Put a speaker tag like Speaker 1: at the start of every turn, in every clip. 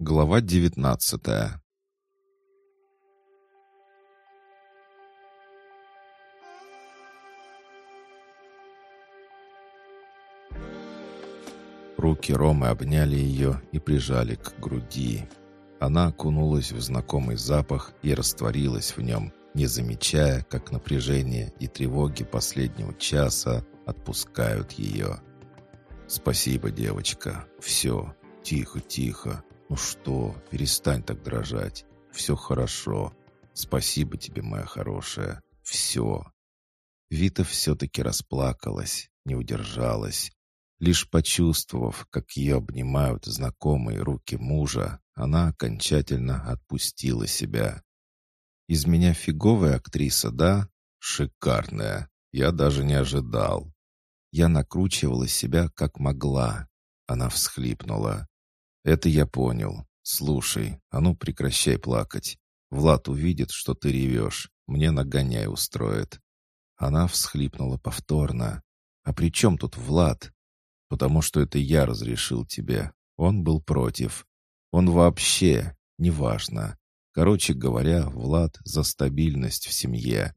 Speaker 1: Глава девятнадцатая Руки Ромы обняли ее и прижали к груди. Она окунулась в знакомый запах и растворилась в нем, не замечая, как напряжение и тревоги последнего часа отпускают ее. «Спасибо, девочка. Все. Тихо, тихо. Ну что, перестань так дрожать. Все хорошо. Спасибо тебе, моя хорошая. Все». Вита все-таки расплакалась, не удержалась. Лишь почувствовав, как ее обнимают знакомые руки мужа, она окончательно отпустила себя. «Из меня фиговая актриса, да? Шикарная. Я даже не ожидал. Я накручивала себя как могла. Она всхлипнула. «Это я понял. Слушай, а ну прекращай плакать. Влад увидит, что ты ревешь. Мне нагоняй устроит». Она всхлипнула повторно. «А при чем тут Влад?» «Потому что это я разрешил тебе. Он был против. Он вообще, неважно. Короче говоря, Влад за стабильность в семье.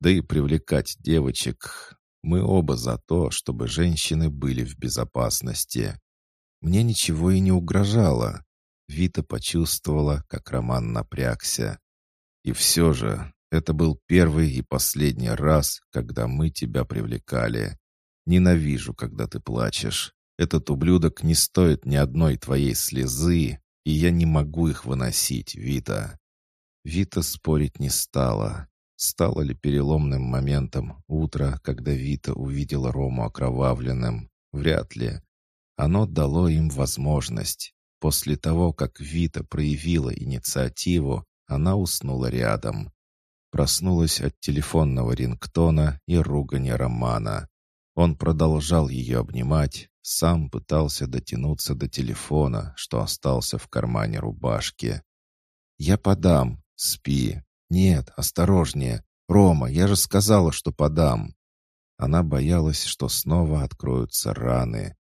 Speaker 1: Да и привлекать девочек мы оба за то, чтобы женщины были в безопасности. Мне ничего и не угрожало. Вита почувствовала, как Роман напрягся. И все же, это был первый и последний раз, когда мы тебя привлекали. Ненавижу, когда ты плачешь. Этот ублюдок не стоит ни одной твоей слезы, и я не могу их выносить, Вита». Вита спорить не стала. Стало ли переломным моментом утро, когда Вита увидела Рому окровавленным? Вряд ли. Оно дало им возможность. После того, как Вита проявила инициативу, она уснула рядом. Проснулась от телефонного рингтона и ругани Романа. Он продолжал ее обнимать, сам пытался дотянуться до телефона, что остался в кармане рубашки. «Я подам. Спи. «Нет, осторожнее. Рома, я же сказала, что подам». Она боялась, что снова откроются раны,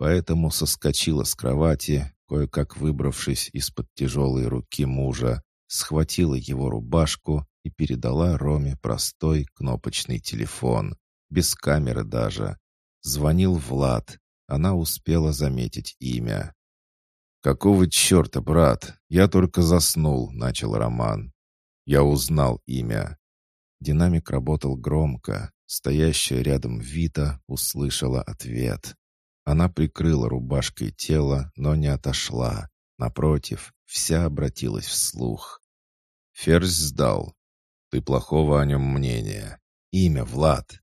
Speaker 1: поэтому соскочила с кровати, кое-как выбравшись из-под тяжелой руки мужа, схватила его рубашку и передала Роме простой кнопочный телефон, без камеры даже. Звонил Влад. Она успела заметить имя. «Какого черта, брат? Я только заснул», — начал Роман. Я узнал имя. Динамик работал громко. Стоящая рядом Вита услышала ответ. Она прикрыла рубашкой тело, но не отошла. Напротив, вся обратилась вслух. Ферзь сдал. Ты плохого о нем мнения. Имя Влад.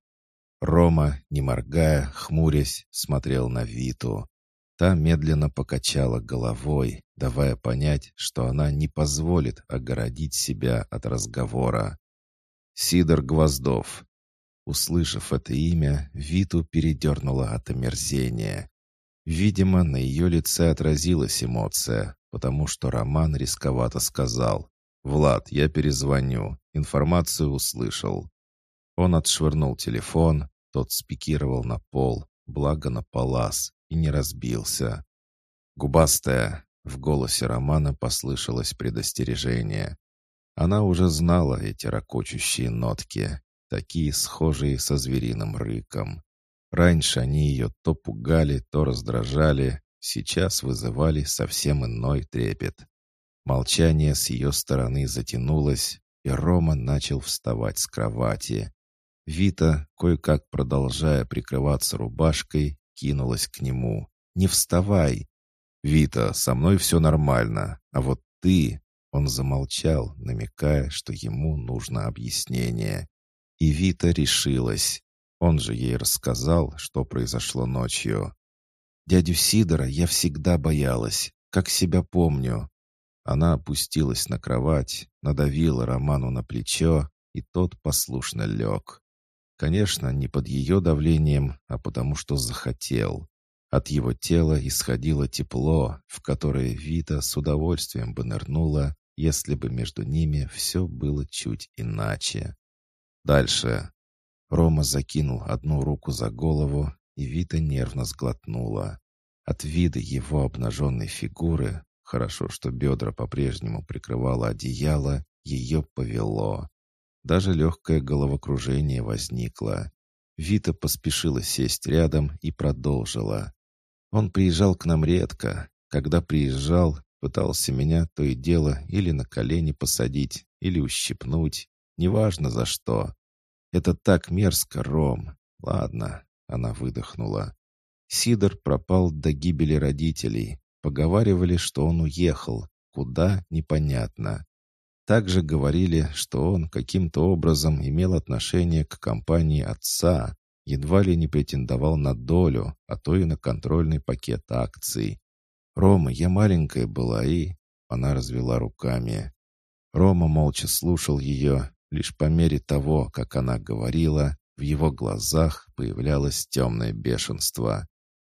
Speaker 1: Рома, не моргая, хмурясь, смотрел на Виту. Та медленно покачала головой, давая понять, что она не позволит огородить себя от разговора. Сидор Гвоздов. Услышав это имя, Виту передернула от омерзения. Видимо, на ее лице отразилась эмоция, потому что Роман рисковато сказал. «Влад, я перезвоню. Информацию услышал». Он отшвырнул телефон, тот спикировал на пол, благо на палас, и не разбился. «Губастая!» — в голосе Романа послышалось предостережение. Она уже знала эти ракочущие нотки, такие схожие со звериным рыком. Раньше они ее то пугали, то раздражали, сейчас вызывали совсем иной трепет. Молчание с ее стороны затянулось, и Рома начал вставать с кровати. Вита, кое-как продолжая прикрываться рубашкой, кинулась к нему. «Не вставай!» «Вита, со мной все нормально, а вот ты...» Он замолчал, намекая, что ему нужно объяснение. И Вита решилась. Он же ей рассказал, что произошло ночью. «Дядю Сидора я всегда боялась, как себя помню». Она опустилась на кровать, надавила Роману на плечо, и тот послушно лег. Конечно, не под ее давлением, а потому что захотел. От его тела исходило тепло, в которое Вита с удовольствием бы нырнула, если бы между ними все было чуть иначе. Дальше. Рома закинул одну руку за голову, и Вита нервно сглотнула. От вида его обнаженной фигуры хорошо, что бедра по-прежнему прикрывало одеяло, ее повело. Даже легкое головокружение возникло. Вита поспешила сесть рядом и продолжила. Он приезжал к нам редко. Когда приезжал, пытался меня то и дело или на колени посадить, или ущипнуть. Неважно за что. Это так мерзко, Ром. Ладно, она выдохнула. Сидор пропал до гибели родителей. Поговаривали, что он уехал. Куда — непонятно. Также говорили, что он каким-то образом имел отношение к компании отца, едва ли не претендовал на долю, а то и на контрольный пакет акций. «Рома, я маленькая была и...» Она развела руками. Рома молча слушал ее, лишь по мере того, как она говорила, в его глазах появлялось темное бешенство.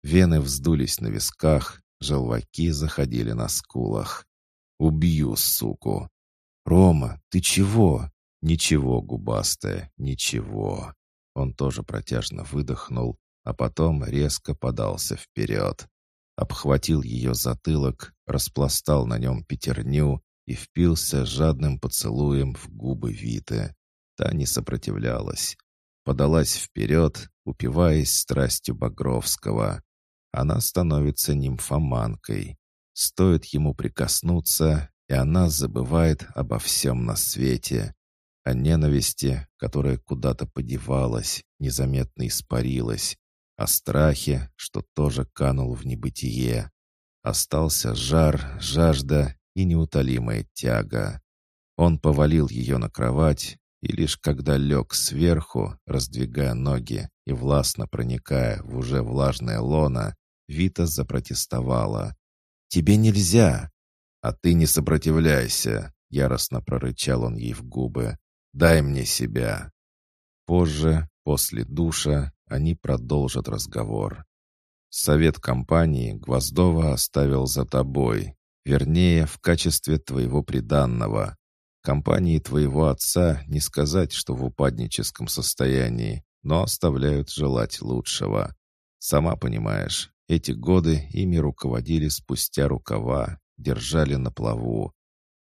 Speaker 1: Вены вздулись на висках, желваки заходили на скулах. «Убью, суку!» «Рома, ты чего?» «Ничего, губастая, ничего». Он тоже протяжно выдохнул, а потом резко подался вперед. Обхватил ее затылок, распластал на нем пятерню и впился жадным поцелуем в губы Виты. Та не сопротивлялась подалась вперед, упиваясь страстью Багровского. Она становится нимфоманкой. Стоит ему прикоснуться, и она забывает обо всем на свете. О ненависти, которая куда-то подевалась, незаметно испарилась. О страхе, что тоже канул в небытие. Остался жар, жажда и неутолимая тяга. Он повалил ее на кровать, и лишь когда лег сверху, раздвигая ноги и властно проникая в уже влажное лоно, Вита запротестовала. «Тебе нельзя!» «А ты не сопротивляйся!» — яростно прорычал он ей в губы. «Дай мне себя!» Позже, после душа, они продолжат разговор. Совет компании Гвоздова оставил за тобой, вернее, в качестве твоего приданного. Компании твоего отца не сказать, что в упадническом состоянии, но оставляют желать лучшего. Сама понимаешь, эти годы ими руководили спустя рукава, держали на плаву.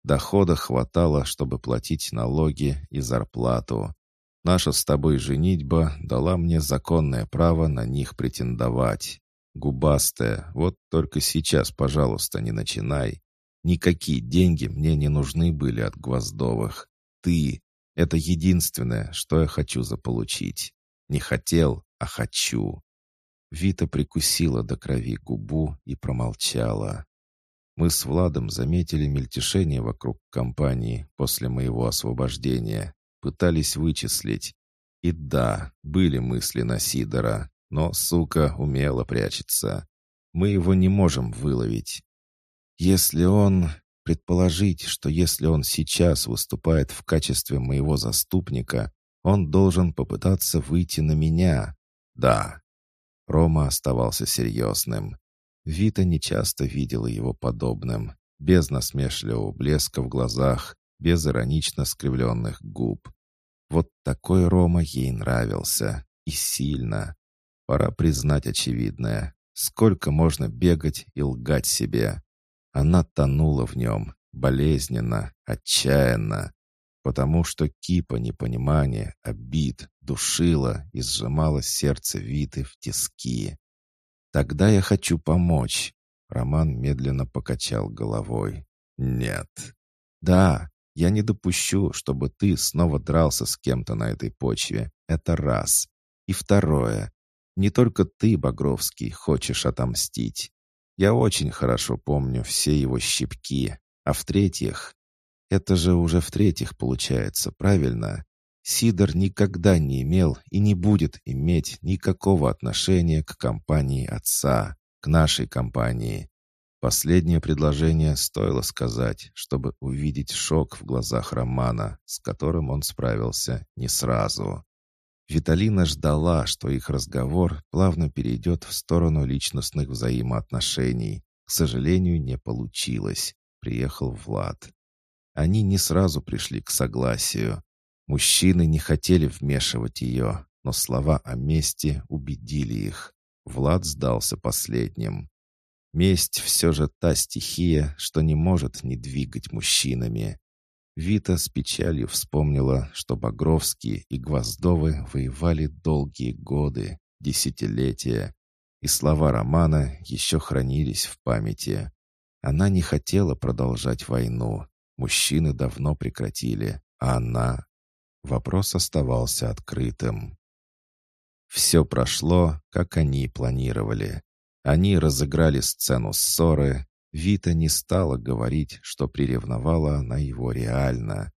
Speaker 1: Дохода хватало, чтобы платить налоги и зарплату. Наша с тобой женитьба дала мне законное право на них претендовать. Губастая, вот только сейчас, пожалуйста, не начинай. Никакие деньги мне не нужны были от Гвоздовых. Ты — это единственное, что я хочу заполучить. Не хотел, а хочу». Вита прикусила до крови губу и промолчала. Мы с Владом заметили мельтешение вокруг компании после моего освобождения, пытались вычислить. И да, были мысли на Сидора, но, сука, умело прячется. Мы его не можем выловить. Если он... Предположить, что если он сейчас выступает в качестве моего заступника, он должен попытаться выйти на меня. Да. Рома оставался серьезным. Вита нечасто видела его подобным, без насмешливого блеска в глазах, без иронично скривленных губ. Вот такой Рома ей нравился. И сильно. Пора признать очевидное. Сколько можно бегать и лгать себе? Она тонула в нем, болезненно, отчаянно, потому что кипа непонимания, обид, душила и сжимала сердце Виты в тиски. «Тогда я хочу помочь», — Роман медленно покачал головой. «Нет». «Да, я не допущу, чтобы ты снова дрался с кем-то на этой почве. Это раз. И второе. Не только ты, Багровский, хочешь отомстить. Я очень хорошо помню все его щипки. А в-третьих, это же уже в-третьих получается, правильно? Сидор никогда не имел и не будет иметь никакого отношения к компании отца, к нашей компании. Последнее предложение стоило сказать, чтобы увидеть шок в глазах Романа, с которым он справился не сразу. Виталина ждала, что их разговор плавно перейдет в сторону личностных взаимоотношений. К сожалению, не получилось. Приехал Влад. Они не сразу пришли к согласию. Мужчины не хотели вмешивать ее, но слова о мести убедили их. Влад сдался последним. Месть все же та стихия, что не может не двигать мужчинами. Вита с печалью вспомнила, что Багровские и Гвоздовы воевали долгие годы, десятилетия, и слова Романа еще хранились в памяти. Она не хотела продолжать войну. Мужчины давно прекратили, а она... Вопрос оставался открытым. Все прошло, как они планировали. Они разыграли сцену ссоры. Вита не стала говорить, что приревновала на его реально.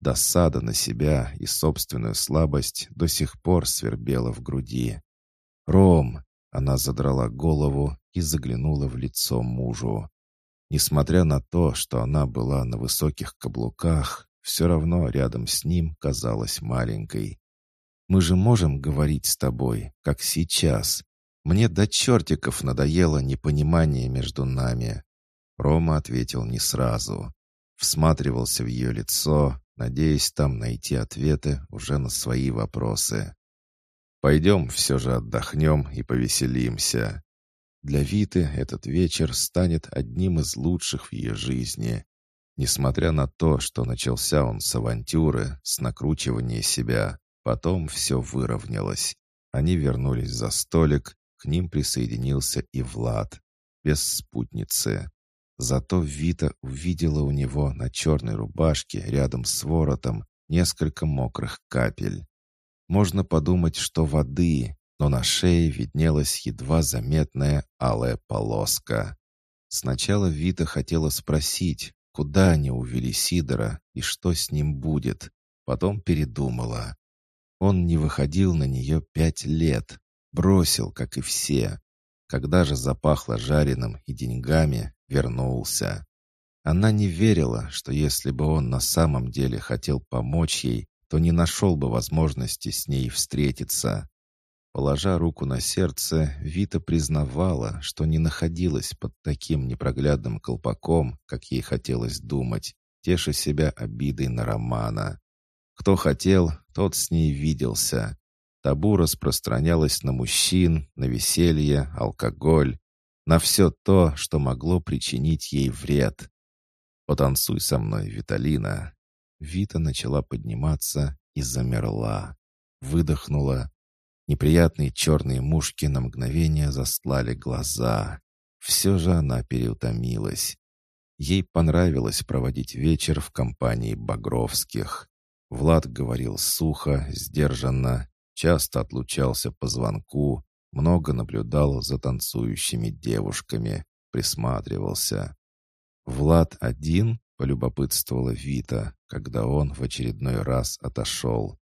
Speaker 1: Досада на себя и собственную слабость до сих пор свербела в груди. «Ром!» — она задрала голову и заглянула в лицо мужу. Несмотря на то, что она была на высоких каблуках, все равно рядом с ним казалась маленькой. Мы же можем говорить с тобой, как сейчас. Мне до чертиков надоело непонимание между нами». Рома ответил не сразу. Всматривался в ее лицо, надеясь там найти ответы уже на свои вопросы. «Пойдем все же отдохнем и повеселимся». Для Виты этот вечер станет одним из лучших в ее жизни. Несмотря на то, что начался он с авантюры, с накручивания себя, Потом все выровнялось. Они вернулись за столик, к ним присоединился и Влад, без спутницы. Зато Вита увидела у него на черной рубашке рядом с воротом несколько мокрых капель. Можно подумать, что воды, но на шее виднелась едва заметная алая полоска. Сначала Вита хотела спросить, куда они увели Сидора и что с ним будет. Потом передумала. Он не выходил на нее пять лет. Бросил, как и все. Когда же запахло жареным и деньгами, вернулся. Она не верила, что если бы он на самом деле хотел помочь ей, то не нашел бы возможности с ней встретиться. Положа руку на сердце, Вита признавала, что не находилась под таким непроглядным колпаком, как ей хотелось думать, теша себя обидой на Романа. Кто хотел, тот с ней виделся. Табу распространялось на мужчин, на веселье, алкоголь, на все то, что могло причинить ей вред. «Потанцуй со мной, Виталина». Вита начала подниматься и замерла. Выдохнула. Неприятные черные мушки на мгновение застлали глаза. Все же она переутомилась. Ей понравилось проводить вечер в компании Багровских. Влад говорил сухо, сдержанно, часто отлучался по звонку, много наблюдал за танцующими девушками, присматривался. «Влад один?» — полюбопытствовала Вита, когда он в очередной раз отошел.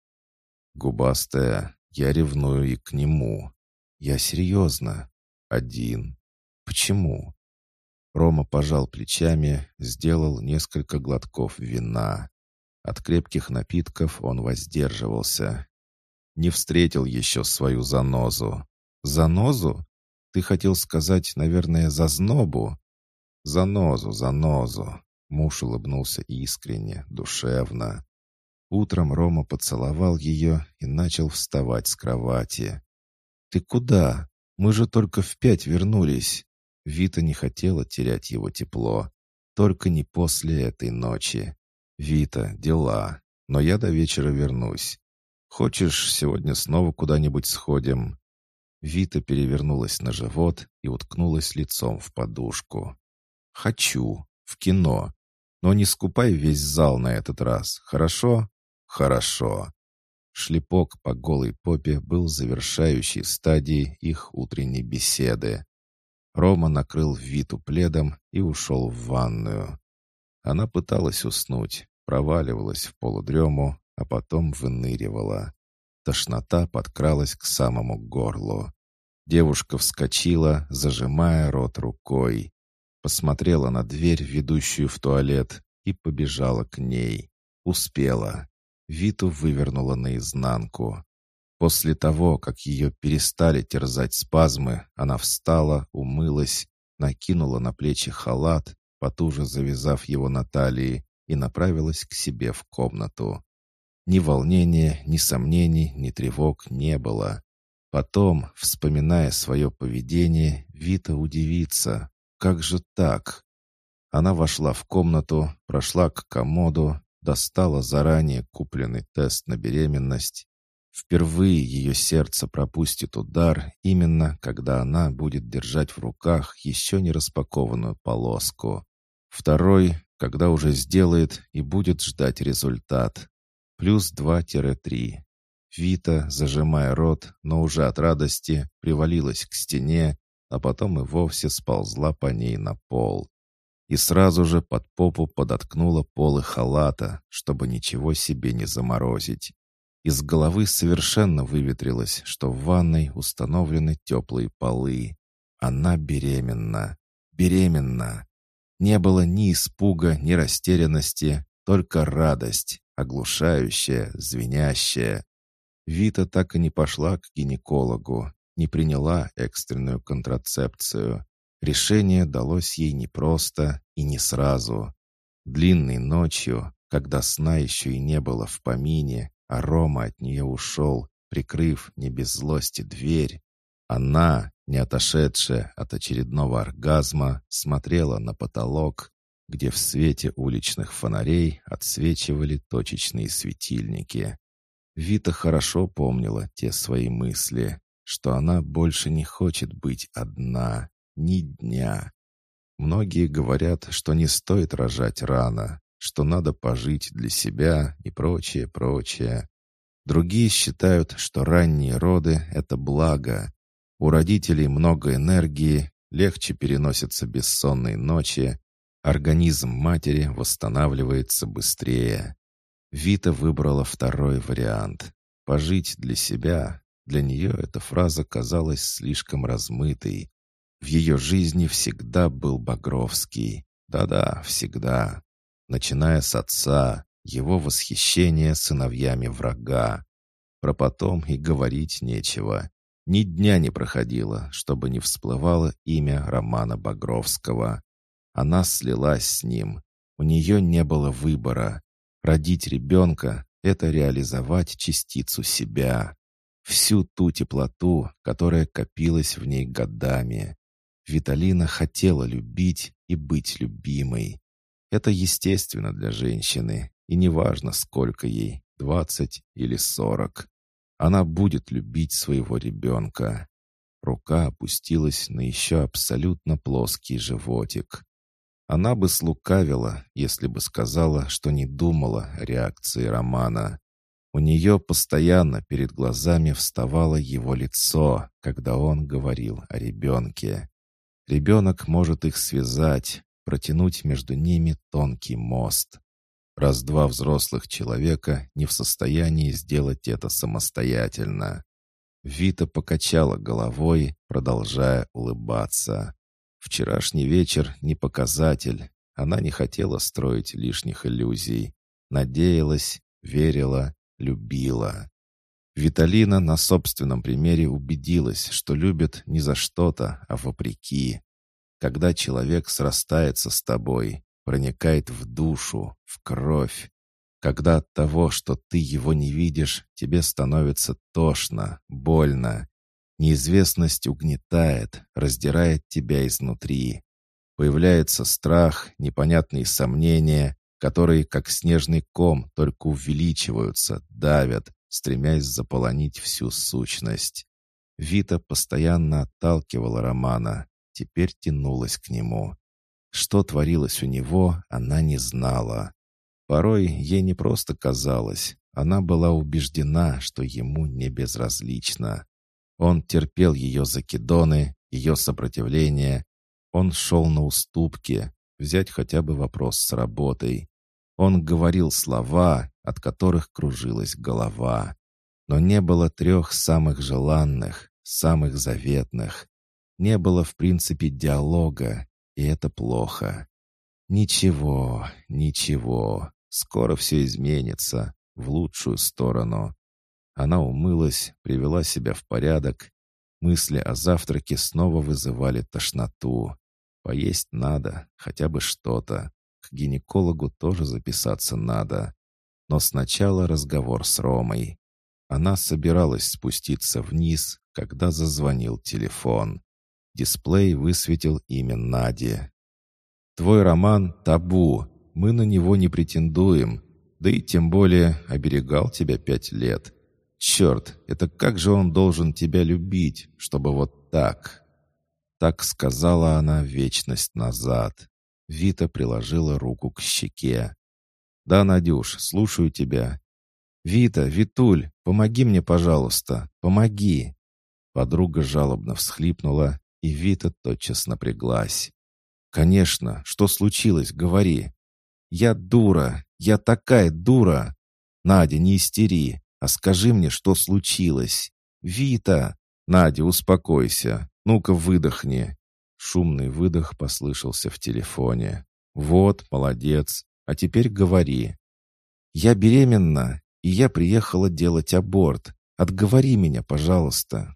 Speaker 1: «Губастая, я ревную и к нему. Я серьезно. Один. Почему?» Рома пожал плечами, сделал несколько глотков вина. От крепких напитков он воздерживался. Не встретил еще свою занозу. Занозу? Ты хотел сказать, наверное, зазнобу? Занозу, занозу. Муж улыбнулся искренне, душевно. Утром Рома поцеловал ее и начал вставать с кровати. «Ты куда? Мы же только в пять вернулись». Вита не хотела терять его тепло. Только не после этой ночи. «Вита, дела. Но я до вечера вернусь. Хочешь, сегодня снова куда-нибудь сходим?» Вита перевернулась на живот и уткнулась лицом в подушку. «Хочу. В кино. Но не скупай весь зал на этот раз, хорошо?» «Хорошо». Шлепок по голой попе был завершающей стадией их утренней беседы. Рома накрыл Виту пледом и ушел в ванную. Она пыталась уснуть, проваливалась в полудрему, а потом выныривала. Тошнота подкралась к самому горлу. Девушка вскочила, зажимая рот рукой. Посмотрела на дверь, ведущую в туалет, и побежала к ней. Успела. Виту вывернула наизнанку. После того, как ее перестали терзать спазмы, она встала, умылась, накинула на плечи халат, потуже завязав его на талии, и направилась к себе в комнату. Ни волнения, ни сомнений, ни тревог не было. Потом, вспоминая свое поведение, Вита удивится, как же так? Она вошла в комнату, прошла к комоду, достала заранее купленный тест на беременность. Впервые ее сердце пропустит удар именно, когда она будет держать в руках еще не распакованную полоску. Второй, когда уже сделает и будет ждать результат. Плюс 2-3. Вита, зажимая рот, но уже от радости, привалилась к стене, а потом и вовсе сползла по ней на пол и сразу же под попу подоткнула полы халата, чтобы ничего себе не заморозить. Из головы совершенно выветрилось, что в ванной установлены теплые полы. Она беременна. Беременна. Не было ни испуга, ни растерянности, только радость, оглушающая, звенящая. Вита так и не пошла к гинекологу, не приняла экстренную контрацепцию. Решение далось ей непросто и не сразу. Длинной ночью, когда сна еще и не было в помине, а Рома от нее ушел, прикрыв не без злости дверь, она, не отошедшая от очередного оргазма, смотрела на потолок, где в свете уличных фонарей отсвечивали точечные светильники. Вита хорошо помнила те свои мысли, что она больше не хочет быть одна, ни дня. Многие говорят, что не стоит рожать рано, что надо пожить для себя и прочее, прочее. Другие считают, что ранние роды — это благо. У родителей много энергии, легче переносятся бессонные ночи, организм матери восстанавливается быстрее. Вита выбрала второй вариант. Пожить для себя. Для нее эта фраза казалась слишком размытой, в ее жизни всегда был Багровский. Да-да, всегда. Начиная с отца, его восхищение сыновьями врага. Про потом и говорить нечего. Ни дня не проходило, чтобы не всплывало имя Романа Багровского. Она слилась с ним. У нее не было выбора. Родить ребенка — это реализовать частицу себя. Всю ту теплоту, которая копилась в ней годами. Виталина хотела любить и быть любимой. Это естественно для женщины, и неважно, сколько ей, двадцать или сорок. Она будет любить своего ребенка. Рука опустилась на еще абсолютно плоский животик. Она бы слукавила, если бы сказала, что не думала о реакции Романа. У нее постоянно перед глазами вставало его лицо, когда он говорил о ребенке. Ребенок может их связать, протянуть между ними тонкий мост. Раз два взрослых человека не в состоянии сделать это самостоятельно. Вита покачала головой, продолжая улыбаться. Вчерашний вечер не показатель. Она не хотела строить лишних иллюзий. Надеялась, верила, любила. Виталина на собственном примере убедилась, что любит не за что-то, а вопреки. Когда человек срастается с тобой, проникает в душу, в кровь, когда от того, что ты его не видишь, тебе становится тошно, больно. Неизвестность угнетает, раздирает тебя изнутри. Появляется страх, непонятные сомнения, которые, как снежный ком, только увеличиваются, давят, стремясь заполонить всю сущность. Вита постоянно отталкивала Романа, теперь тянулась к нему. Что творилось у него, она не знала. Порой ей не просто казалось, она была убеждена, что ему не безразлично. Он терпел ее закидоны, ее сопротивление. Он шел на уступки, взять хотя бы вопрос с работой. Он говорил слова, от которых кружилась голова. Но не было трех самых желанных, самых заветных. Не было, в принципе, диалога, и это плохо. Ничего, ничего, скоро все изменится, в лучшую сторону. Она умылась, привела себя в порядок. Мысли о завтраке снова вызывали тошноту. Поесть надо, хотя бы что-то. К гинекологу тоже записаться надо. Но сначала разговор с Ромой. Она собиралась спуститься вниз, когда зазвонил телефон. Дисплей высветил имя Нади. «Твой роман — табу. Мы на него не претендуем. Да и тем более оберегал тебя пять лет. Черт, это как же он должен тебя любить, чтобы вот так?» Так сказала она вечность назад. Вита приложила руку к щеке. «Да, Надюш, слушаю тебя. «Вита, Витуль, помоги мне, пожалуйста, помоги!» Подруга жалобно всхлипнула, и Вита тотчас напряглась. «Конечно, что случилось, говори!» «Я дура, я такая дура!» «Надя, не истери, а скажи мне, что случилось!» «Вита!» «Надя, успокойся, ну-ка выдохни!» Шумный выдох послышался в телефоне. «Вот, молодец, а теперь говори». «Я беременна, и я приехала делать аборт. Отговори меня, пожалуйста».